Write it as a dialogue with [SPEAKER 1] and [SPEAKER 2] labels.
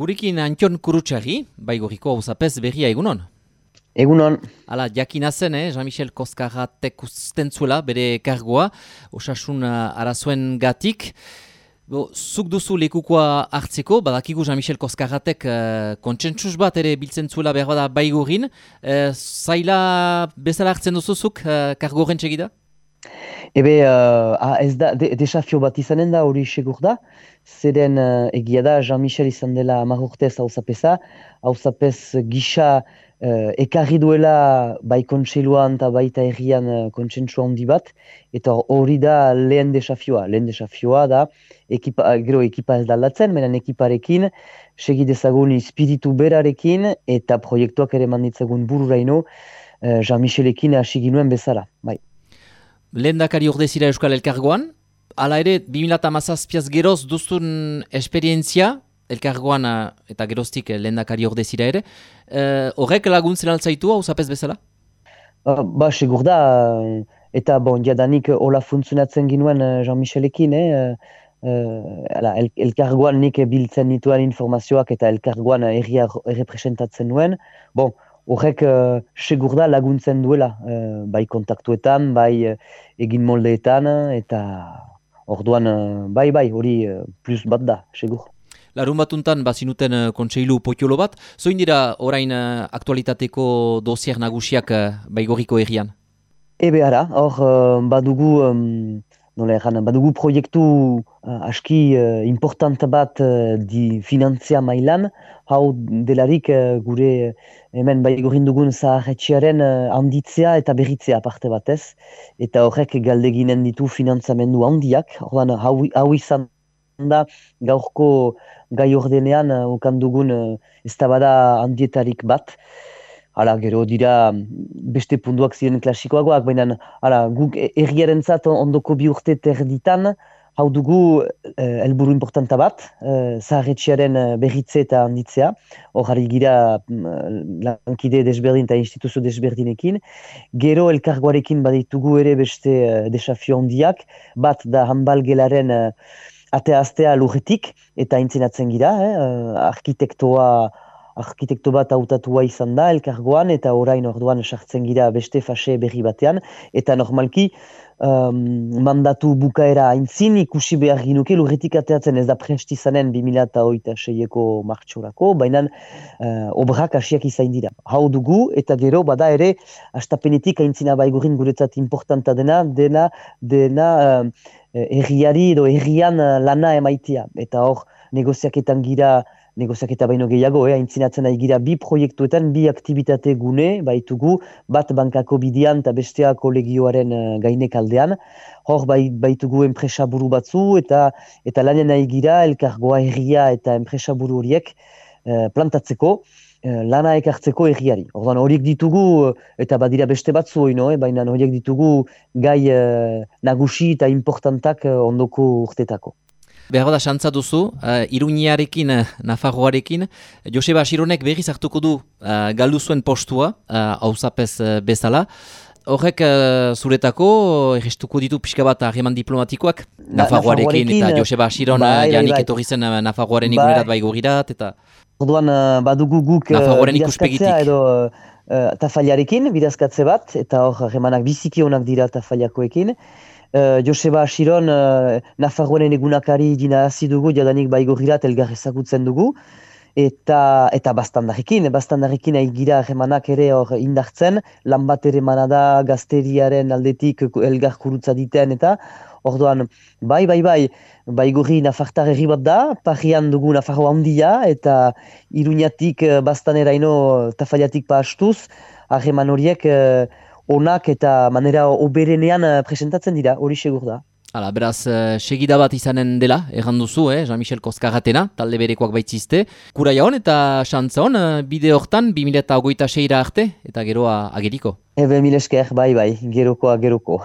[SPEAKER 1] Gurekin Antion Kurutxagi, baigoriko hau zapez berria egunon.
[SPEAKER 2] Egunon.
[SPEAKER 1] Hala, jakina zen, eh? Jean-Michel Koskarratek usten zuela, bere kargoa, osasun uh, arazuen gatik. Bo, zuk duzu lekukoa hartzeko, badakigu Jean-Michel Koskarratek uh, kontsentsuz bat ere biltzen zuela behar bada baigorin. Uh, zaila bezala hartzen duzuzuk uh, kargo txegida?
[SPEAKER 2] Ebe, uh, ah, ez da, de, desafio bat izanen da hori segur da. Zeren uh, egia da Jean-Michel izan dela amagurtez hauzapeza. Hauzapez gisa uh, ekarri duela bai kontseiluan eta baita errian uh, kontsentsua handi bat. Eta hori da lehen desafioa. Lehen desafioa da, ekipa, gero ekipa ez dalatzen, menen ekiparekin, segi dezagun espiritu berarekin eta proiektuak ere manditzagun bururaino uh, Jean-Michelekin hasi ginuen bezala. Bai
[SPEAKER 1] lehendakari ordezira Euskal Elkargoan, hala ere, 2008 geroz duzun esperientzia, Elkargoan eh, eta geroztik lehendakari ordezira ere, uh, horrek laguntzen altzaitu hau zapez bezala?
[SPEAKER 2] Uh, ba, segur da, eta bon, jadanik hola funtzionatzen ginuen Jean-Michelekin, eh? Uh, el, elkargoan nik biltzen nituen informazioak eta elkargoan erria errepresentatzen nuen. Bon, horrek uh, segur da laguntzen duela, uh, bai kontaktuetan, bai uh, egin moldeetan, eta orduan uh, bai bai hori uh, plus bat da, segur.
[SPEAKER 1] Larun batuntan bazinuten uh, kontseilu potiolo bat, zoin dira orain uh, aktualitateko dosier nagusiak uh, baigoriko errian?
[SPEAKER 2] Ebe ara, hor uh, badugu um, nola erran, badugu proiektu uh, aski uh, important bat uh, di finantzia mailan, hau delarik uh, gure hemen bai dugun zaharretxearen uh, handitzea eta berritzea aparte batez, eta horrek galdeginen ditu finantzamendu handiak, horren hau, hau izan da gaurko gai ordenean uh, ukandugun uh, ez handietarik bat, Hala, gero dira beste punduak ziren klasikoagoak, baina hala, guk erriaren zat ondoko bi urte terditan, hau dugu eh, helburu importanta bat, eh, zaharretxearen eh, berritze eta handitzea, hor gira mm, lankide desberdin eta instituzio desberdinekin, gero elkargoarekin baditugu ere beste eh, desafio handiak, bat da hanbal gelaren eh, atea-aztea lurretik, eta intzinatzen gira, eh, eh arkitektoa arkitekto bat hautatua izan da elkargoan eta orain orduan sartzen gira beste fase berri batean eta normalki um, mandatu bukaera aintzin ikusi behar ginuke lurretik ateatzen ez da prest izanen 2006ko martxorako, baina uh, obrak asiak izain dira. Hau dugu eta gero bada ere astapenetik aintzina baigurin guretzat importanta dena, dena, dena uh, erriari edo errian lana emaitia. Eta hor negoziaketan gira negoziak eta baino gehiago, eh, aintzinatzen nahi gira bi proiektuetan, bi aktivitate gune, baitugu, bat bankako bidian eta bestea kolegioaren uh, gainek aldean. Hor bai, baitugu enpresa buru batzu eta eta lanen nahi gira elkargoa herria eta enpresa buru horiek uh, plantatzeko, uh, lana ekartzeko herriari. Ordan horiek ditugu, eta badira beste batzu hori, no, eh, baina horiek ditugu gai nagusi eta importantak ondoko urtetako.
[SPEAKER 1] Behar da, xantza duzu, uh, Iruñiarekin, uh, Nafarroarekin, Joseba Asironek berriz hartuko du uh, galdu zuen postua, hau uh, bezala. Horrek uh, zuretako, errestuko ditu pixka bat harreman diplomatikoak, Nafarroarekin, eta Joseba Asiron bai, bai, janik bai. etorri zen uh, Nafarroaren igunerat bai gurirat, eta...
[SPEAKER 2] Orduan, uh, badugu guk
[SPEAKER 1] uh,
[SPEAKER 2] edo uh, tafaiarekin, bidazkatze bat, eta hor harremanak biziki honak dira tafaiakoekin. Uh, Joseba Asiron, uh, Nafarroaren egunakari dina hasi dugu, jadanik baigorrirat elgar ezagutzen dugu, eta eta bastandarekin, bastandarekin gira emanak ere hor indartzen, lan bat ere manada gazteriaren aldetik elgar kurutza diten, eta orduan, bai, bai, bai, baigorri Nafartar erri bat da, parian dugu Nafarro handia, eta iruñatik uh, bastaneraino tafaiatik pa astuz, horiek onak eta manera oberenean uh, presentatzen dira, hori segur da.
[SPEAKER 1] Hala, beraz, uh, segida bat izanen dela, erran duzu, eh, Jean-Michel Koskarratena, talde berekoak baitzizte. Kura jaun eta xantza hon, uh, bide hortan, 2008 seira arte, eta geroa ageriko.
[SPEAKER 2] Ebe, milesker, bai, bai, gerokoa, geroko.